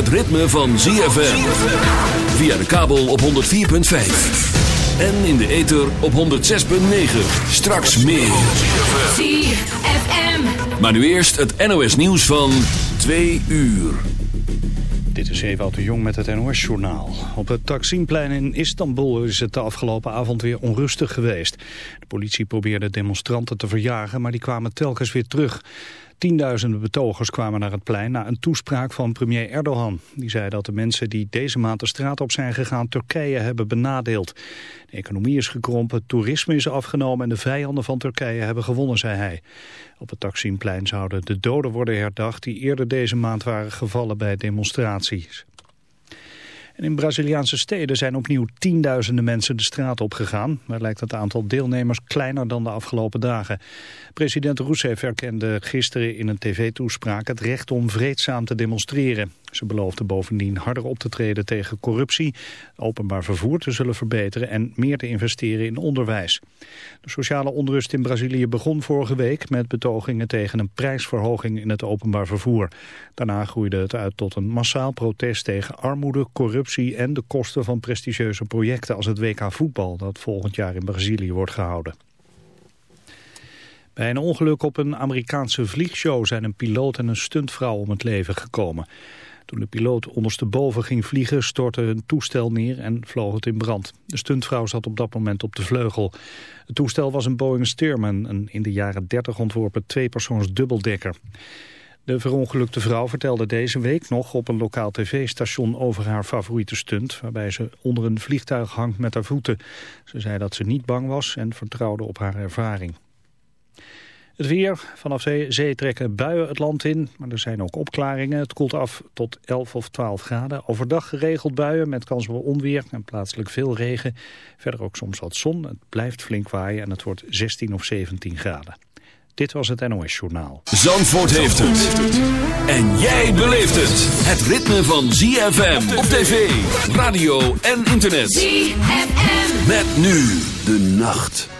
Het ritme van ZFM. Via de kabel op 104.5. En in de ether op 106.9. Straks meer. ZFM. Maar nu eerst het NOS nieuws van 2 uur. Dit is Ewout de Jong met het NOS-journaal. Op het Taksimplein in Istanbul is het de afgelopen avond weer onrustig geweest. De politie probeerde demonstranten te verjagen, maar die kwamen telkens weer terug. Tienduizenden betogers kwamen naar het plein na een toespraak van premier Erdogan. Die zei dat de mensen die deze maand de straat op zijn gegaan Turkije hebben benadeeld. De economie is gekrompen, toerisme is afgenomen en de vijanden van Turkije hebben gewonnen, zei hij. Op het Taksimplein zouden de doden worden herdacht die eerder deze maand waren gevallen bij demonstraties. In Braziliaanse steden zijn opnieuw tienduizenden mensen de straat opgegaan. Maar lijkt het aantal deelnemers kleiner dan de afgelopen dagen. President Rousseff erkende gisteren in een tv-toespraak het recht om vreedzaam te demonstreren. Ze beloofde bovendien harder op te treden tegen corruptie, openbaar vervoer te zullen verbeteren en meer te investeren in onderwijs. De sociale onrust in Brazilië begon vorige week met betogingen tegen een prijsverhoging in het openbaar vervoer. Daarna groeide het uit tot een massaal protest tegen armoede, corruptie en de kosten van prestigieuze projecten als het WK voetbal dat volgend jaar in Brazilië wordt gehouden. Bij een ongeluk op een Amerikaanse vliegshow zijn een piloot en een stuntvrouw om het leven gekomen. Toen de piloot ondersteboven ging vliegen stortte hun toestel neer en vloog het in brand. De stuntvrouw zat op dat moment op de vleugel. Het toestel was een Boeing Stearman, een in de jaren 30 ontworpen tweepersoons dubbeldekker. De verongelukte vrouw vertelde deze week nog op een lokaal tv-station over haar favoriete stunt, waarbij ze onder een vliegtuig hangt met haar voeten. Ze zei dat ze niet bang was en vertrouwde op haar ervaring. Het weer. Vanaf zee, zee trekken buien het land in, maar er zijn ook opklaringen. Het koelt af tot 11 of 12 graden. Overdag geregeld buien met kans op onweer en plaatselijk veel regen. Verder ook soms wat zon. Het blijft flink waaien en het wordt 16 of 17 graden. Dit was het NOS Journaal. Zandvoort heeft het. En jij beleeft het. Het ritme van ZFM op tv, radio en internet. ZFM. Met nu de nacht.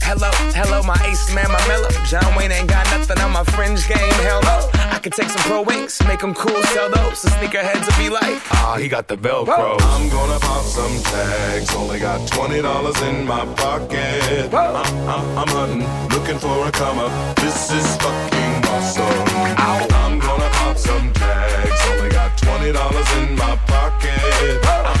Hello, hello, my ace man, my mellow. John Wayne ain't got nothing on my fringe game. Hell no. I could take some pro wings, make them cool, sell those. The sneakerheads will be like, ah, he got the Velcro. I'm gonna pop some tags. Only got twenty dollars in my pocket. I'm, I'm, I'm hunting, looking for a come up. This is fucking awesome. I'm gonna pop some tags. Only got twenty dollars in my pocket. I'm,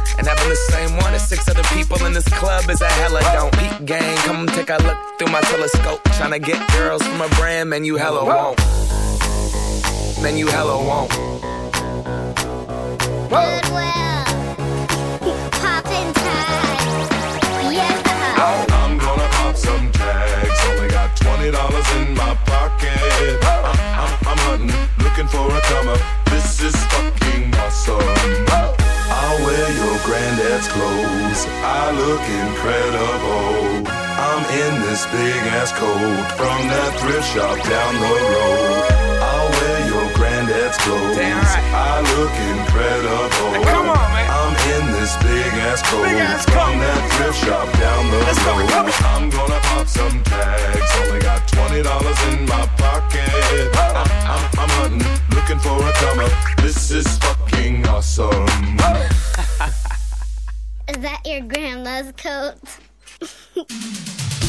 And having the same one as six other people in this club is a hella don't. Peep gang, come take a look through my telescope. Tryna get girls from a brand, man, you hella won't. Man, you hella won't. Goodwill. Poppin' tags. Yeah. I'm gonna pop some tags. Only got twenty dollars in my pocket. I'm, I'm, I'm hunting, looking for a come up. This is fucking awesome. I'll wear your granddad's clothes. I look incredible. I'm in this big ass coat from that thrift shop down the road. I'll wear your granddad's clothes. Damn right. I look incredible. Hey, come on, man. I'm in this big ass coat ass from coat. that thrift shop down the Let's go, road. on. I'm gonna pop some tags. Only got dollars in my pocket. I'm, I'm, I'm hunting, looking for a. This is fucking awesome. Is that your grandma's coat?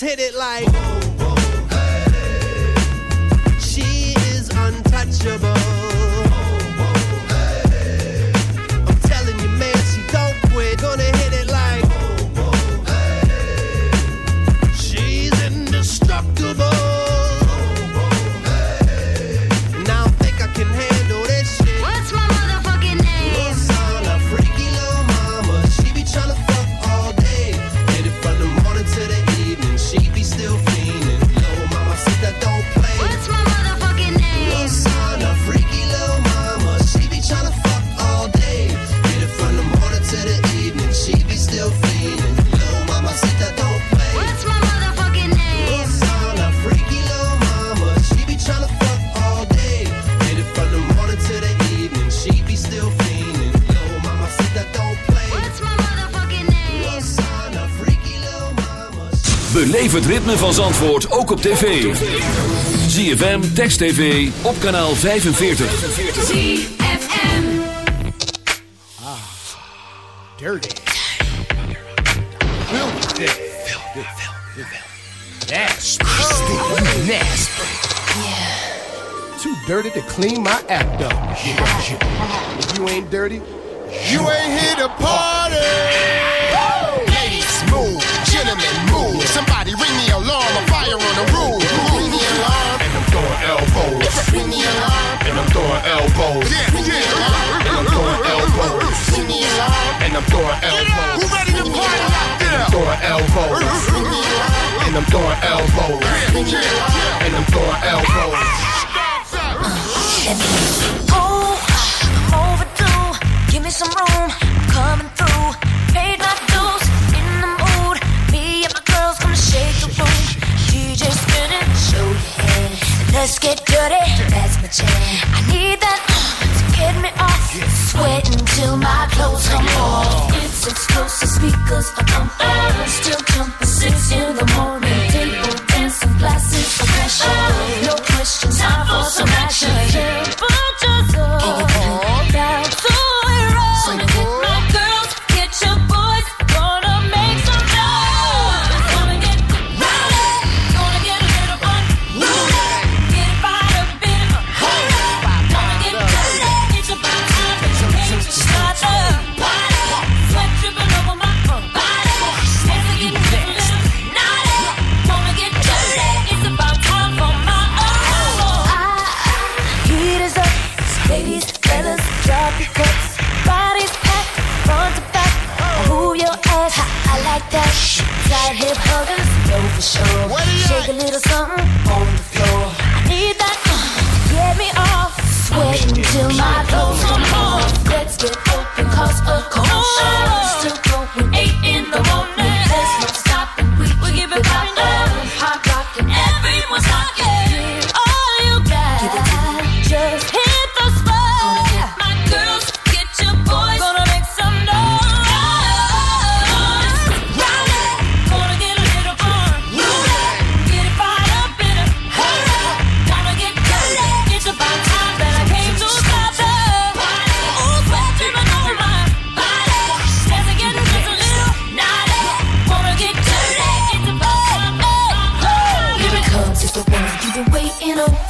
hit it like. van Zandvoort ook op tv. ZFM, Text TV, op kanaal 45. ZFM Ah, dirty. Filthy. Nasty. Nasty. Yeah. Too dirty to clean my act up. If you ain't dirty, you ain't here to party. and I'm throwing elbows. Yeah, yeah. And I'm throwing elbows. And I'm throwing elbows. Who ready to party out there? I'm throwing elbows. And I'm throwing elbows. And I'm throwing elbows.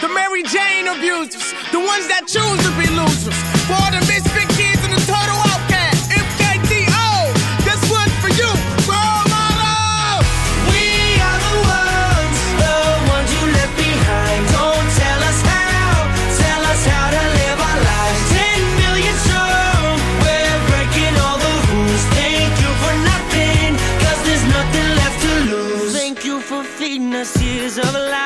the Mary Jane abusers, the ones that choose to be losers. For all the misfit kids and the total outcast, MKTO, this one for you. How to live our lives. Ten million We're breaking all the rules. Thank you for there's nothing left to lose. Thank you for feeding us years of life.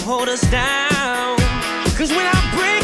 hold us down. Cause when I break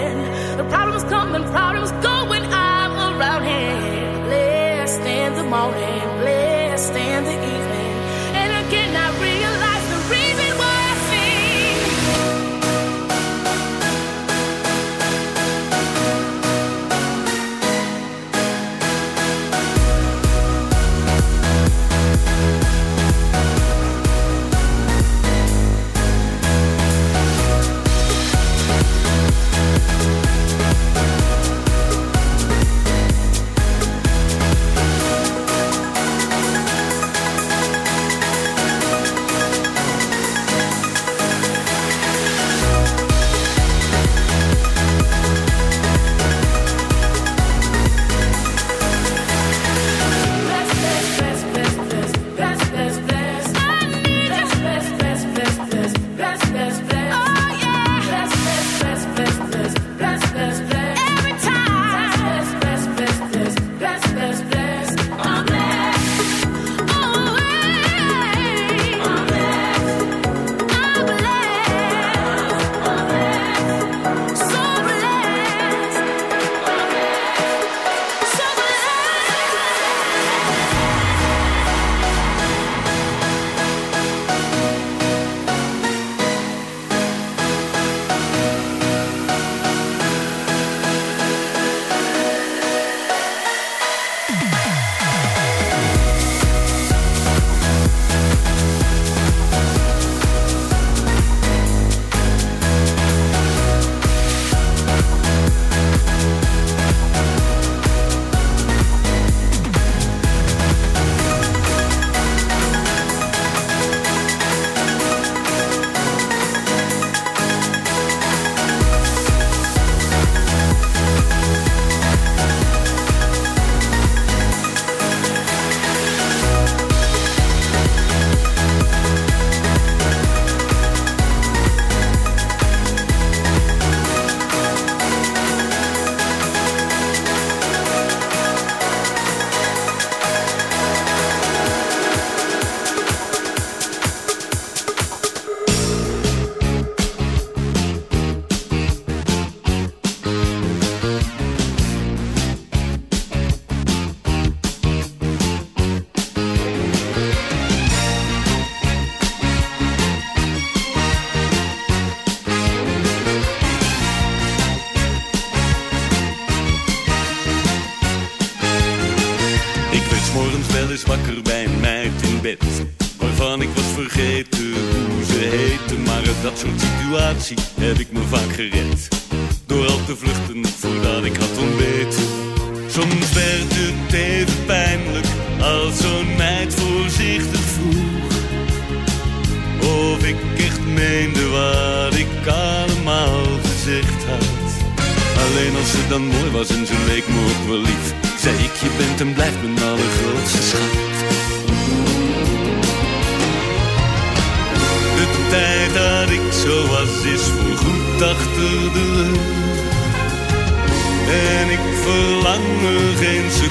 Heb ik me vaak gered. Geen seconde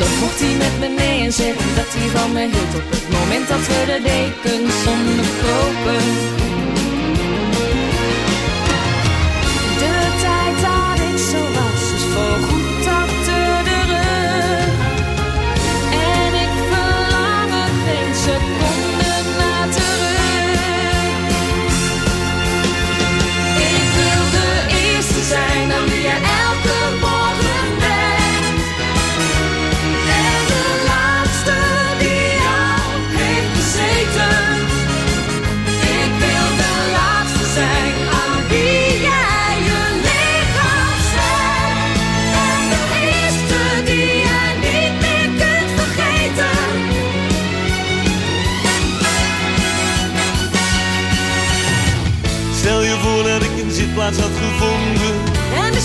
Dan mocht hij met me mee en zeggen dat hij van me hield Op het moment dat we de dekens onderkopen De tijd waar ik zo was is voorgoed achter de rug. En ik verlang er geen seconde naar terug. Ik wil de eerste zijn dan wie je